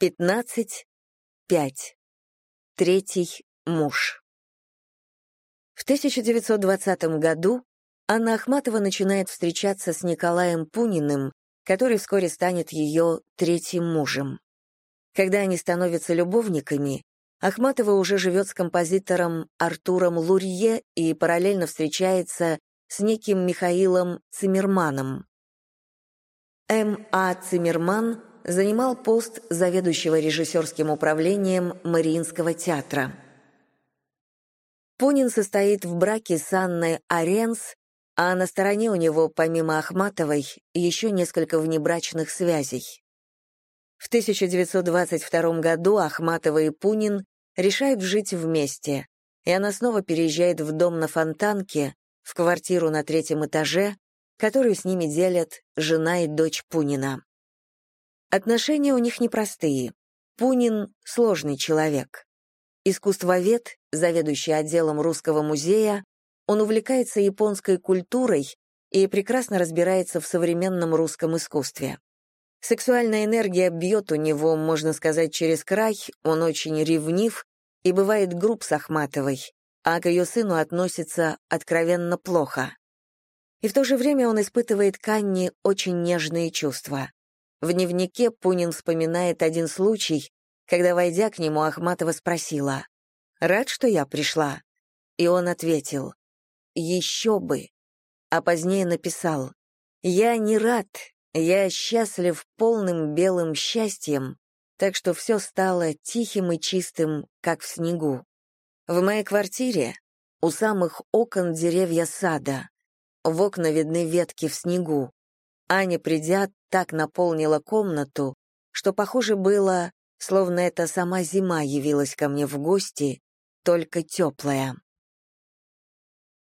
15. 5. Третий муж. В 1920 году Анна Ахматова начинает встречаться с Николаем Пуниным, который вскоре станет ее третьим мужем. Когда они становятся любовниками, Ахматова уже живет с композитором Артуром Лурье и параллельно встречается с неким Михаилом Циммерманом. М. А. Циммерман занимал пост заведующего режиссерским управлением Мариинского театра. Пунин состоит в браке с Анной Аренс, а на стороне у него, помимо Ахматовой, еще несколько внебрачных связей. В 1922 году Ахматова и Пунин решают жить вместе, и она снова переезжает в дом на Фонтанке, в квартиру на третьем этаже, которую с ними делят жена и дочь Пунина. Отношения у них непростые. Пунин — сложный человек. Искусствовед, заведующий отделом Русского музея, он увлекается японской культурой и прекрасно разбирается в современном русском искусстве. Сексуальная энергия бьет у него, можно сказать, через край, он очень ревнив и бывает груб с Ахматовой, а к ее сыну относится откровенно плохо. И в то же время он испытывает к Анне очень нежные чувства. В дневнике Пунин вспоминает один случай, когда, войдя к нему, Ахматова спросила, «Рад, что я пришла?» И он ответил, «Еще бы». А позднее написал, «Я не рад, я счастлив полным белым счастьем, так что все стало тихим и чистым, как в снегу. В моей квартире у самых окон деревья сада, в окна видны ветки в снегу, Аня, придя, так наполнила комнату, что похоже было, словно это сама зима явилась ко мне в гости, только теплая.